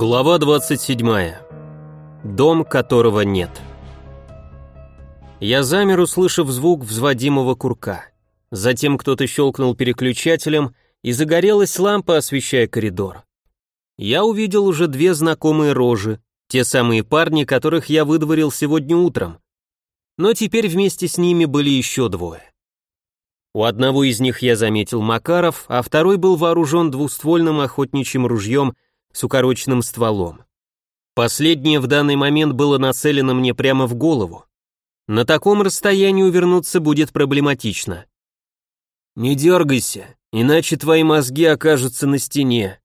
Глава 27. Дом, которого нет. Я замер, услышав звук взводимого курка. Затем кто-то щелкнул переключателем, и загорелась лампа, освещая коридор. Я увидел уже две знакомые рожи, те самые парни, которых я выдворил сегодня утром. Но теперь вместе с ними были еще двое. У одного из них я заметил Макаров, а второй был вооружен двуствольным охотничьим ружьем с укороченным стволом. Последнее в данный момент было нацелено мне прямо в голову. На таком расстоянии увернуться будет проблематично. «Не дергайся, иначе твои мозги окажутся на стене».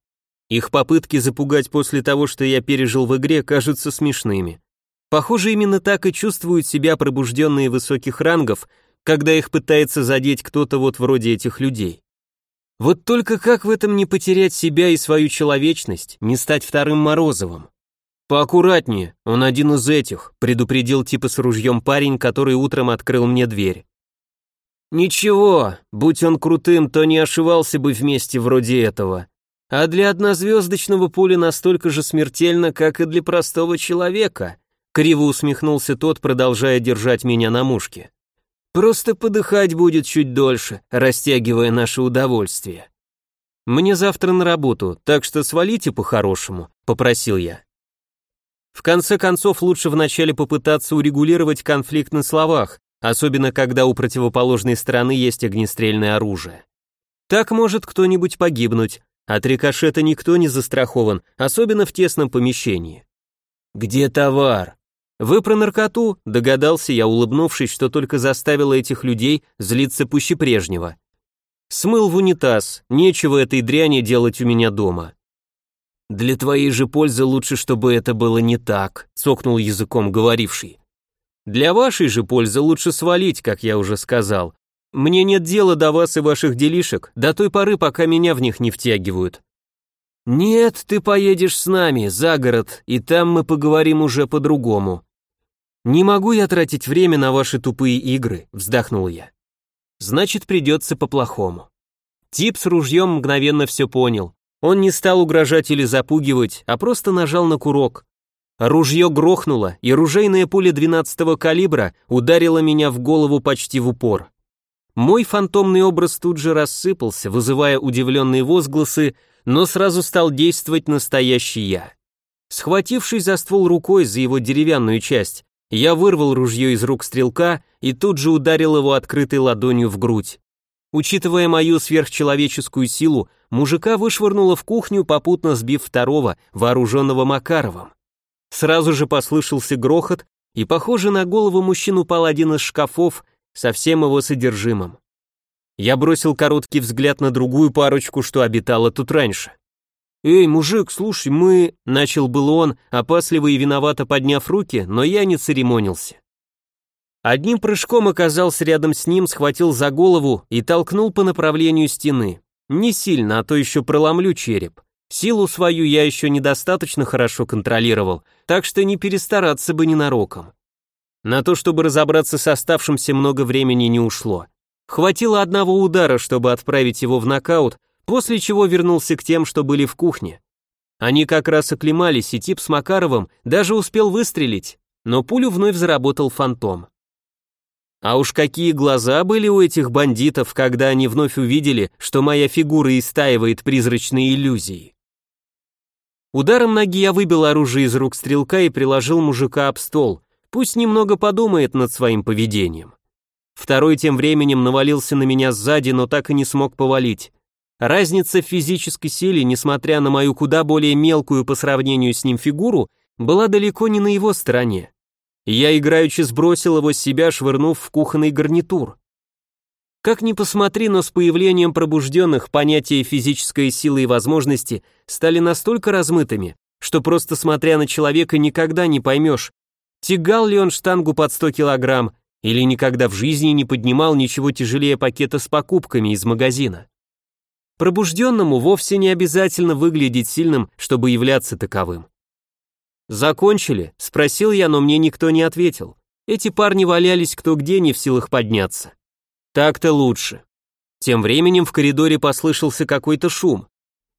Их попытки запугать после того, что я пережил в игре, кажутся смешными. Похоже, именно так и чувствуют себя пробужденные высоких рангов, когда их пытается задеть кто-то вот вроде этих людей. Вот только как в этом не потерять себя и свою человечность, не стать вторым Морозовым? «Поаккуратнее, он один из этих», — предупредил типа с ружьем парень, который утром открыл мне дверь. «Ничего, будь он крутым, то не ошивался бы вместе вроде этого. А для однозвездочного пуля настолько же смертельно, как и для простого человека», — криво усмехнулся тот, продолжая держать меня на мушке. Просто подыхать будет чуть дольше, растягивая наше удовольствие. Мне завтра на работу, так что свалите по-хорошему, попросил я. В конце концов, лучше вначале попытаться урегулировать конфликт на словах, особенно когда у противоположной стороны есть огнестрельное оружие. Так может кто-нибудь погибнуть, от рикошета никто не застрахован, особенно в тесном помещении. «Где товар?» «Вы про наркоту?» – догадался я, улыбнувшись, что только заставило этих людей злиться пуще прежнего. «Смыл в унитаз, нечего этой дряни делать у меня дома». «Для твоей же пользы лучше, чтобы это было не так», – цокнул языком говоривший. «Для вашей же пользы лучше свалить, как я уже сказал. Мне нет дела до вас и ваших делишек, до той поры, пока меня в них не втягивают». «Нет, ты поедешь с нами, за город, и там мы поговорим уже по-другому», «Не могу я тратить время на ваши тупые игры», — вздохнул я. «Значит, придется по-плохому». Тип с ружьем мгновенно все понял. Он не стал угрожать или запугивать, а просто нажал на курок. Ружье грохнуло, и ружейная пуля 12-го калибра ударила меня в голову почти в упор. Мой фантомный образ тут же рассыпался, вызывая удивленные возгласы, но сразу стал действовать настоящий я. Схватившись за ствол рукой за его деревянную часть, я вырвал ружье из рук стрелка и тут же ударил его открытой ладонью в грудь. Учитывая мою сверхчеловеческую силу, мужика вышвырнуло в кухню, попутно сбив второго, вооруженного Макаровым. Сразу же послышался грохот, и, похоже, на голову мужчин упал один из шкафов со всем его содержимым. Я бросил короткий взгляд на другую парочку, что обитала тут раньше. «Эй, мужик, слушай, мы...» — начал был он, опасливо и виновато подняв руки, но я не церемонился. Одним прыжком оказался рядом с ним, схватил за голову и толкнул по направлению стены. Не сильно, а то еще проломлю череп. Силу свою я еще недостаточно хорошо контролировал, так что не перестараться бы ненароком. На то, чтобы разобраться с оставшимся, много времени не ушло. Хватило одного удара, чтобы отправить его в нокаут, после чего вернулся к тем, что были в кухне. Они как раз оклемались, и тип с Макаровым даже успел выстрелить, но пулю вновь заработал фантом. А уж какие глаза были у этих бандитов, когда они вновь увидели, что моя фигура истаивает призрачные иллюзии. Ударом ноги я выбил оружие из рук стрелка и приложил мужика об стол, пусть немного подумает над своим поведением. Второй тем временем навалился на меня сзади, но так и не смог повалить. Разница в физической силе, несмотря на мою куда более мелкую по сравнению с ним фигуру, была далеко не на его стороне. Я играючи сбросил его с себя, швырнув в кухонный гарнитур. Как ни посмотри, но с появлением пробужденных понятия физической силы и возможности стали настолько размытыми, что просто смотря на человека никогда не поймешь, тягал ли он штангу под 100 килограмм или никогда в жизни не поднимал ничего тяжелее пакета с покупками из магазина. Пробужденному вовсе не обязательно выглядеть сильным, чтобы являться таковым. «Закончили?» – спросил я, но мне никто не ответил. Эти парни валялись кто где, не в силах подняться. Так-то лучше. Тем временем в коридоре послышался какой-то шум.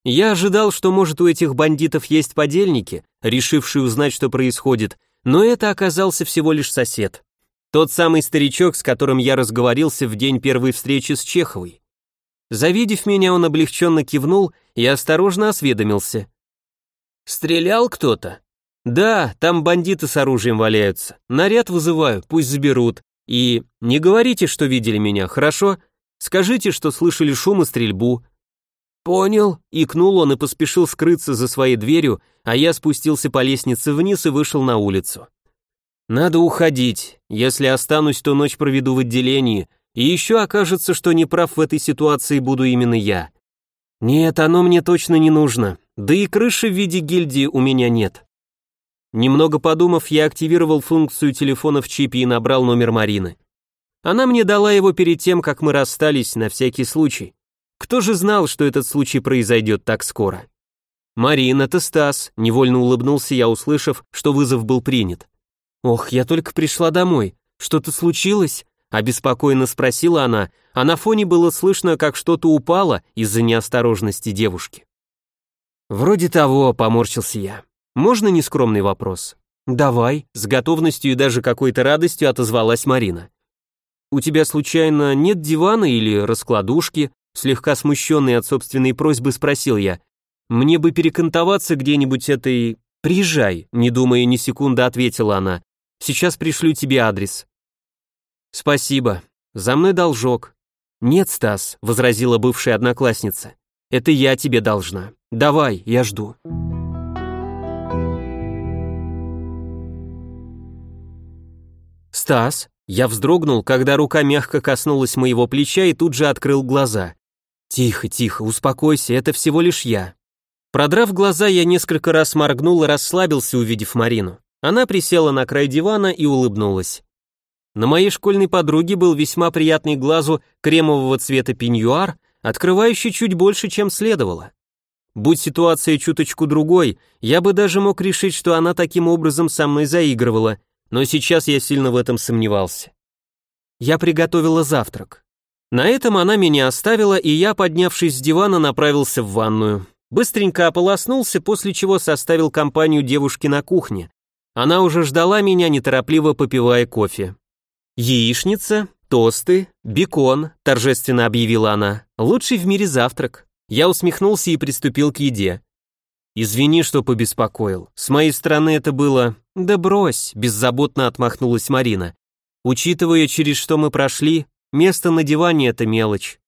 Я ожидал, что может у этих бандитов есть подельники, решившие узнать, что происходит, но это оказался всего лишь сосед. Тот самый старичок, с которым я разговорился в день первой встречи с Чеховой. Завидев меня, он облегченно кивнул и осторожно осведомился. «Стрелял кто-то?» «Да, там бандиты с оружием валяются. Наряд вызываю, пусть заберут. И не говорите, что видели меня, хорошо? Скажите, что слышали шум и стрельбу». «Понял», — икнул он и поспешил скрыться за своей дверью, а я спустился по лестнице вниз и вышел на улицу. «Надо уходить. Если останусь, то ночь проведу в отделении, и еще окажется, что неправ в этой ситуации буду именно я. Нет, оно мне точно не нужно, да и крыши в виде гильдии у меня нет». Немного подумав, я активировал функцию телефона в чипе и набрал номер Марины. Она мне дала его перед тем, как мы расстались, на всякий случай. Кто же знал, что этот случай произойдет так скоро? «Марин, это Стас», — невольно улыбнулся я, услышав, что вызов был принят. «Ох, я только пришла домой. Что-то случилось?» — обеспокоенно спросила она, а на фоне было слышно, как что-то упало из-за неосторожности девушки. «Вроде того», — поморщился я. Можно нескромный вопрос? Давай, с готовностью и даже какой-то радостью отозвалась Марина. У тебя случайно нет дивана или раскладушки? Слегка смущенный от собственной просьбы спросил я. Мне бы перекантоваться где-нибудь этой... Приезжай, не думая ни секунды, ответила она. Сейчас пришлю тебе адрес. Спасибо. За мной должок. Нет, Стас, возразила бывшая одноклассница. Это я тебе должна. Давай, я жду. «Стас!» Я вздрогнул, когда рука мягко коснулась моего плеча и тут же открыл глаза. «Тихо, тихо, успокойся, это всего лишь я». Продрав глаза, я несколько раз моргнул и расслабился, увидев Марину. Она присела на край дивана и улыбнулась. На моей школьной подруге был весьма приятный глазу кремового цвета пеньюар, открывающий чуть больше, чем следовало. Будь ситуация чуточку другой, я бы даже мог решить, что она таким образом со мной заигрывала, но сейчас я сильно в этом сомневался. Я приготовила завтрак. На этом она меня оставила, и я, поднявшись с дивана, направился в ванную. Быстренько ополоснулся, после чего составил компанию девушки на кухне. Она уже ждала меня, неторопливо попивая кофе. «Яичница, тосты, бекон», – торжественно объявила она. «Лучший в мире завтрак». Я усмехнулся и приступил к еде. «Извини, что побеспокоил. С моей стороны это было...» «Да брось», — беззаботно отмахнулась Марина. «Учитывая, через что мы прошли, место на диване — это мелочь.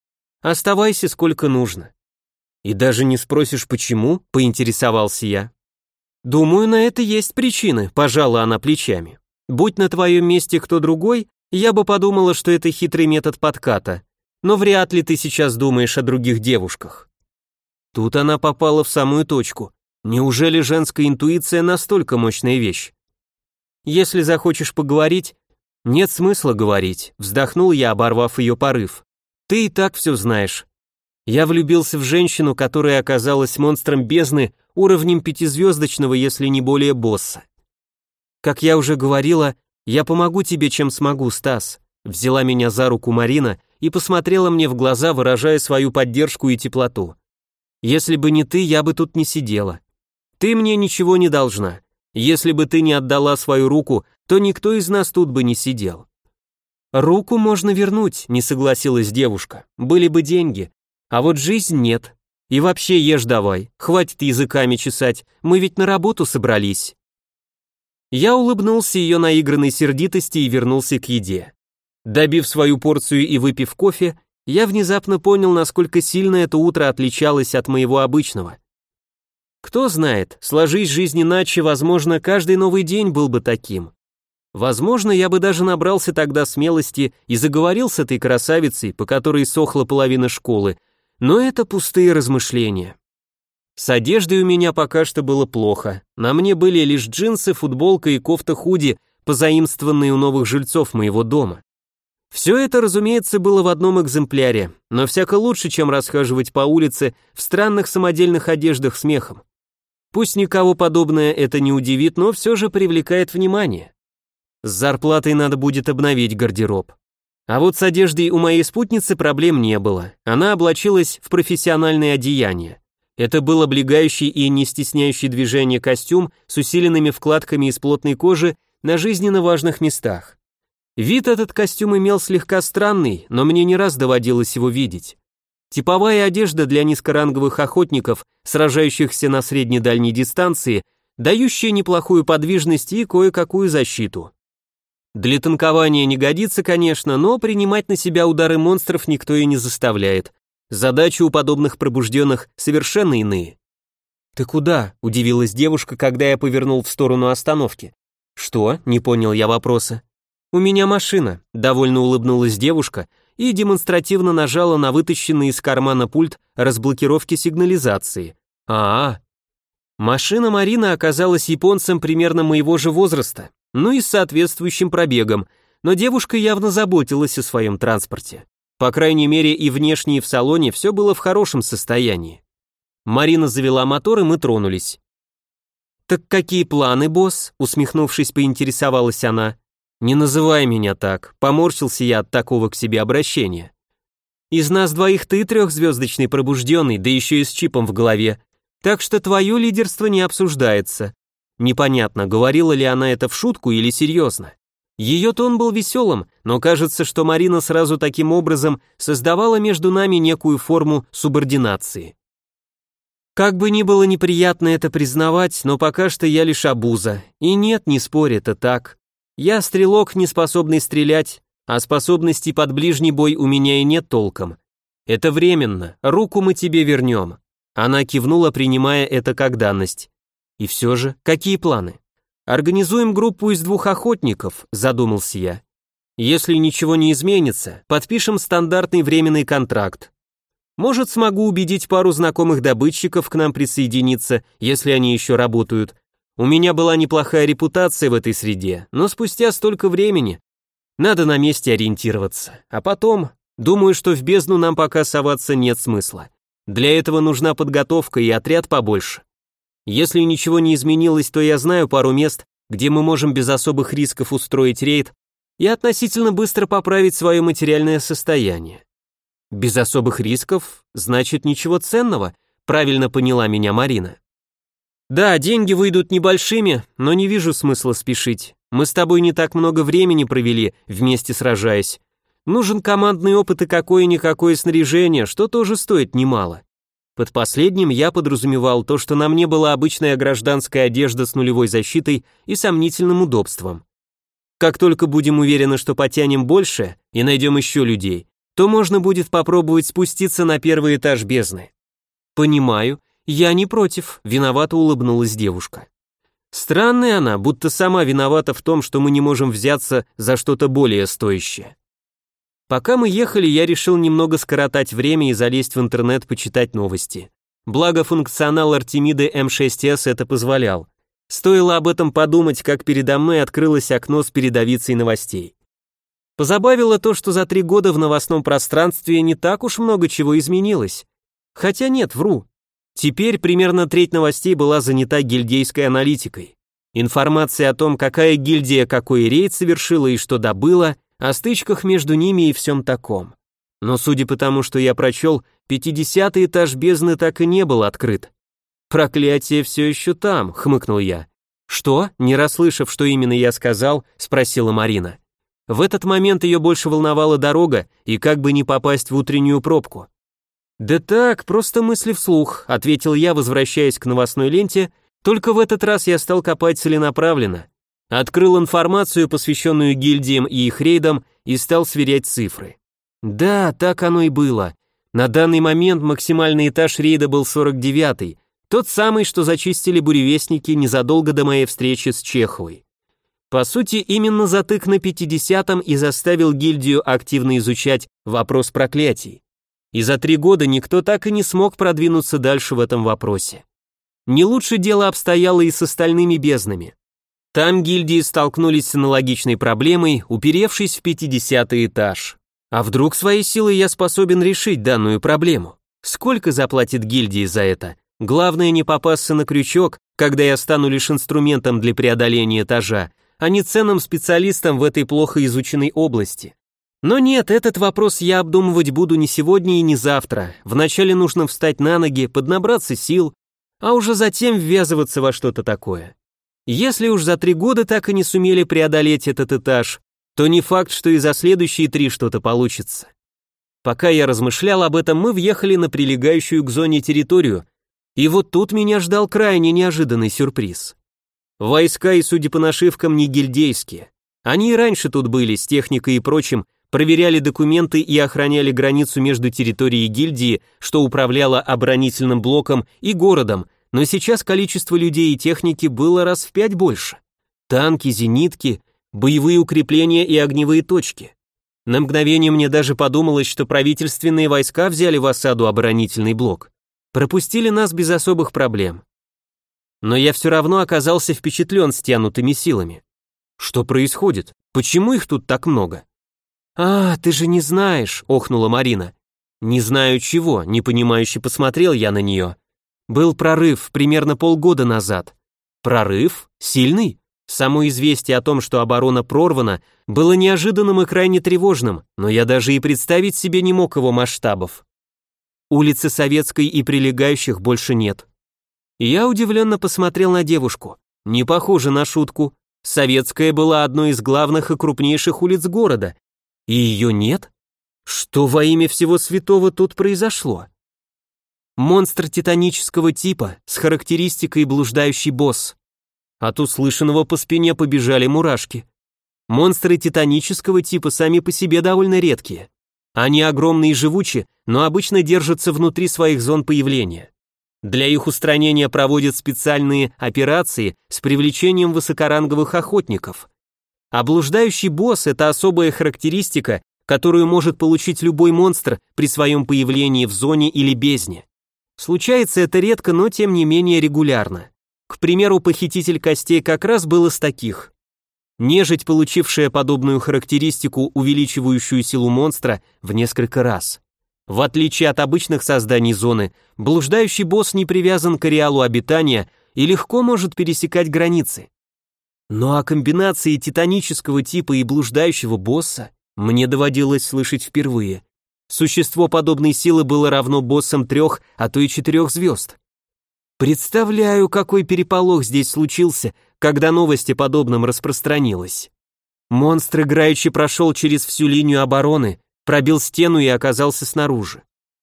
Оставайся сколько нужно». «И даже не спросишь, почему?» — поинтересовался я. «Думаю, на это есть причины», — пожала она плечами. «Будь на твоем месте кто другой, я бы подумала, что это хитрый метод подката. Но вряд ли ты сейчас думаешь о других девушках». Тут она попала в самую точку. Неужели женская интуиция настолько мощная вещь? Если захочешь поговорить, нет смысла говорить, вздохнул я, оборвав ее порыв. Ты и так все знаешь. Я влюбился в женщину, которая оказалась монстром бездны уровнем пятизвездочного, если не более босса. Как я уже говорила, я помогу тебе, чем смогу, Стас. Взяла меня за руку Марина и посмотрела мне в глаза, выражая свою поддержку и теплоту. Если бы не ты, я бы тут не сидела. Ты мне ничего не должна. Если бы ты не отдала свою руку, то никто из нас тут бы не сидел. Руку можно вернуть, не согласилась девушка. Были бы деньги. А вот жизнь нет. И вообще ешь давай, хватит языками чесать, мы ведь на работу собрались. Я улыбнулся ее наигранной сердитости и вернулся к еде. Добив свою порцию и выпив кофе, я внезапно понял, насколько сильно это утро отличалось от моего обычного. Кто знает, сложись жизнь иначе, возможно, каждый новый день был бы таким. Возможно, я бы даже набрался тогда смелости и заговорил с этой красавицей, по которой сохла половина школы, но это пустые размышления. С одеждой у меня пока что было плохо. На мне были лишь джинсы, футболка и кофта-худи, позаимствованные у новых жильцов моего дома. Все это, разумеется, было в одном экземпляре, но всяко лучше, чем расхаживать по улице в странных самодельных одеждах с мехом. Пусть никого подобное это не удивит, но все же привлекает внимание. С зарплатой надо будет обновить гардероб. А вот с одеждой у моей спутницы проблем не было. Она облачилась в профессиональное одеяние. Это был облегающий и не стесняющий движение костюм с усиленными вкладками из плотной кожи на жизненно важных местах. Вид этот костюм имел слегка странный, но мне не раз доводилось его видеть. Типовая одежда для низкоранговых охотников, сражающихся на средней-дальней дистанции, дающая неплохую подвижность и кое-какую защиту. Для танкования не годится, конечно, но принимать на себя удары монстров никто и не заставляет. Задачи у подобных пробужденных совершенно иные. «Ты куда?» – удивилась девушка, когда я повернул в сторону остановки. «Что?» – не понял я вопроса. «У меня машина», – довольно улыбнулась девушка и демонстративно нажала на вытащенный из кармана пульт разблокировки сигнализации. а, -а. Машина Марина оказалась японцем примерно моего же возраста, ну и с соответствующим пробегом, но девушка явно заботилась о своем транспорте. По крайней мере и внешне, и в салоне все было в хорошем состоянии. Марина завела мотор, и мы тронулись. «Так какие планы, босс?» — усмехнувшись, поинтересовалась она. «Не называй меня так», — поморщился я от такого к себе обращения. «Из нас двоих ты трехзвездочный пробужденный, да еще и с чипом в голове, так что твое лидерство не обсуждается. Непонятно, говорила ли она это в шутку или серьезно. Ее тон был веселым, но кажется, что Марина сразу таким образом создавала между нами некую форму субординации. Как бы ни было неприятно это признавать, но пока что я лишь обуза. И нет, не спорь, это так. Я стрелок, не способный стрелять, а способностей под ближний бой у меня и нет толком. Это временно, руку мы тебе вернем. Она кивнула, принимая это как данность. И все же, какие планы? Организуем группу из двух охотников, задумался я. Если ничего не изменится, подпишем стандартный временный контракт. Может, смогу убедить пару знакомых добытчиков к нам присоединиться, если они еще работают. У меня была неплохая репутация в этой среде, но спустя столько времени надо на месте ориентироваться. А потом, думаю, что в бездну нам пока соваться нет смысла. Для этого нужна подготовка и отряд побольше. Если ничего не изменилось, то я знаю пару мест, где мы можем без особых рисков устроить рейд и относительно быстро поправить свое материальное состояние. Без особых рисков, значит ничего ценного, правильно поняла меня Марина. Да, деньги выйдут небольшими, но не вижу смысла спешить. Мы с тобой не так много времени провели, вместе сражаясь. Нужен командный опыт и какое-никакое снаряжение, что тоже стоит немало. Под последним я подразумевал то, что на мне была обычная гражданская одежда с нулевой защитой и сомнительным удобством. Как только будем уверены, что потянем больше и найдем еще людей, то можно будет попробовать спуститься на первый этаж бездны. Понимаю, я не против, виновато улыбнулась девушка. Странная она, будто сама виновата в том, что мы не можем взяться за что-то более стоящее. Пока мы ехали, я решил немного скоротать время и залезть в интернет почитать новости. Благо функционал Артемиды М6С это позволял. Стоило об этом подумать, как передо мной открылось окно с передовицей новостей. Позабавило то, что за три года в новостном пространстве не так уж много чего изменилось. Хотя нет, вру. Теперь примерно треть новостей была занята гильдейской аналитикой. Информация о том, какая гильдия какой рейд совершила и что добыла, о стычках между ними и всем таком. Но судя по тому, что я прочел, пятидесятый этаж бездны так и не был открыт. «Проклятие все еще там», — хмыкнул я. «Что?» — не расслышав, что именно я сказал, спросила Марина. В этот момент ее больше волновала дорога и как бы не попасть в утреннюю пробку. «Да так, просто мысли вслух», — ответил я, возвращаясь к новостной ленте, только в этот раз я стал копать целенаправленно. Открыл информацию, посвященную гильдиям и их рейдам, и стал сверять цифры. Да, так оно и было. На данный момент максимальный этаж рейда был 49-й, тот самый, что зачистили буревестники незадолго до моей встречи с Чеховой. По сути, именно затык на 50-м и заставил гильдию активно изучать вопрос проклятий. И за три года никто так и не смог продвинуться дальше в этом вопросе. Не лучше дело обстояло и с остальными безднами. Там гильдии столкнулись с аналогичной проблемой, уперевшись в 50 этаж. А вдруг своей силой я способен решить данную проблему? Сколько заплатит гильдии за это? Главное не попасться на крючок, когда я стану лишь инструментом для преодоления этажа, а не ценным специалистом в этой плохо изученной области. Но нет, этот вопрос я обдумывать буду не сегодня и не завтра. Вначале нужно встать на ноги, поднабраться сил, а уже затем ввязываться во что-то такое. Если уж за три года так и не сумели преодолеть этот этаж, то не факт, что и за следующие три что-то получится. Пока я размышлял об этом, мы въехали на прилегающую к зоне территорию, и вот тут меня ждал крайне неожиданный сюрприз. Войска и, судя по нашивкам, не гильдейские. Они и раньше тут были, с техникой и прочим, проверяли документы и охраняли границу между территорией гильдии, что управляло оборонительным блоком, и городом, но сейчас количество людей и техники было раз в пять больше. Танки, зенитки, боевые укрепления и огневые точки. На мгновение мне даже подумалось, что правительственные войска взяли в осаду оборонительный блок. Пропустили нас без особых проблем. Но я все равно оказался впечатлен стянутыми силами. Что происходит? Почему их тут так много? «А, ты же не знаешь», — охнула Марина. «Не знаю чего», — непонимающе посмотрел я на нее. «Был прорыв примерно полгода назад». «Прорыв? Сильный?» Само известие о том, что оборона прорвана, было неожиданным и крайне тревожным, но я даже и представить себе не мог его масштабов. Улицы Советской и прилегающих больше нет. Я удивленно посмотрел на девушку. Не похоже на шутку. Советская была одной из главных и крупнейших улиц города, и ее нет? Что во имя всего святого тут произошло? Монстр титанического типа с характеристикой блуждающий босс. От услышанного по спине побежали мурашки. Монстры титанического типа сами по себе довольно редкие. Они огромные и живучи, но обычно держатся внутри своих зон появления. Для их устранения проводят специальные операции с привлечением высокоранговых охотников. Облуждающий босс – это особая характеристика, которую может получить любой монстр при своем появлении в зоне или бездне. Случается это редко, но тем не менее регулярно. К примеру, похититель костей как раз был из таких. Нежить, получившая подобную характеристику, увеличивающую силу монстра в несколько раз. В отличие от обычных созданий зоны, блуждающий босс не привязан к ареалу обитания и легко может пересекать границы. Ну а комбинации титанического типа и блуждающего босса мне доводилось слышать впервые. Существо подобной силы было равно боссам трех, а то и четырех звезд. Представляю, какой переполох здесь случился, когда новость о подобном распространилась. Монстр играючи прошел через всю линию обороны, пробил стену и оказался снаружи.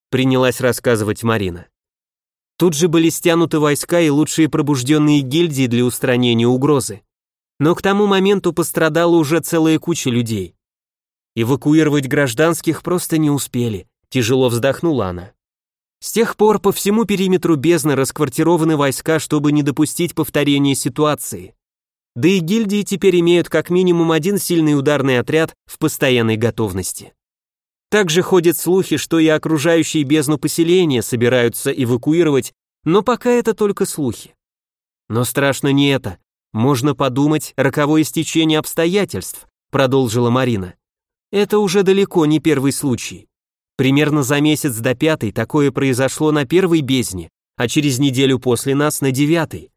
Принялась рассказывать Марина. Тут же были стянуты войска и лучшие пробужденные гильдии для устранения угрозы. Но к тому моменту пострадала уже целая куча людей. Эвакуировать гражданских просто не успели, тяжело вздохнула она. С тех пор по всему периметру бездны расквартированы войска, чтобы не допустить повторения ситуации. Да и гильдии теперь имеют как минимум один сильный ударный отряд в постоянной готовности. Также ходят слухи, что и окружающие бездну поселения собираются эвакуировать, но пока это только слухи. Но страшно не это, «Можно подумать, роковое стечение обстоятельств», продолжила Марина. «Это уже далеко не первый случай. Примерно за месяц до пятой такое произошло на первой бездне, а через неделю после нас на девятой.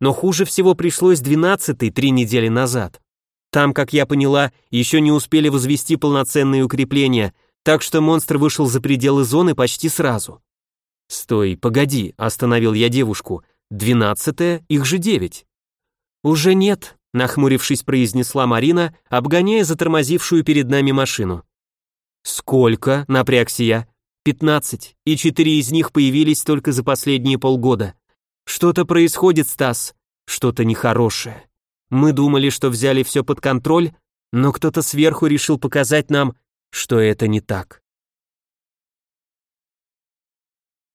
Но хуже всего пришлось двенадцатой три недели назад. Там, как я поняла, еще не успели возвести полноценные укрепления, так что монстр вышел за пределы зоны почти сразу. «Стой, погоди», — остановил я девушку. «Двенадцатое, их же девять». «Уже нет», — нахмурившись, произнесла Марина, обгоняя затормозившую перед нами машину. «Сколько?» — напрягся я. «Пятнадцать, и четыре из них появились только за последние полгода. Что-то происходит, Стас, что-то нехорошее. Мы думали, что взяли все под контроль, но кто-то сверху решил показать нам, что это не так».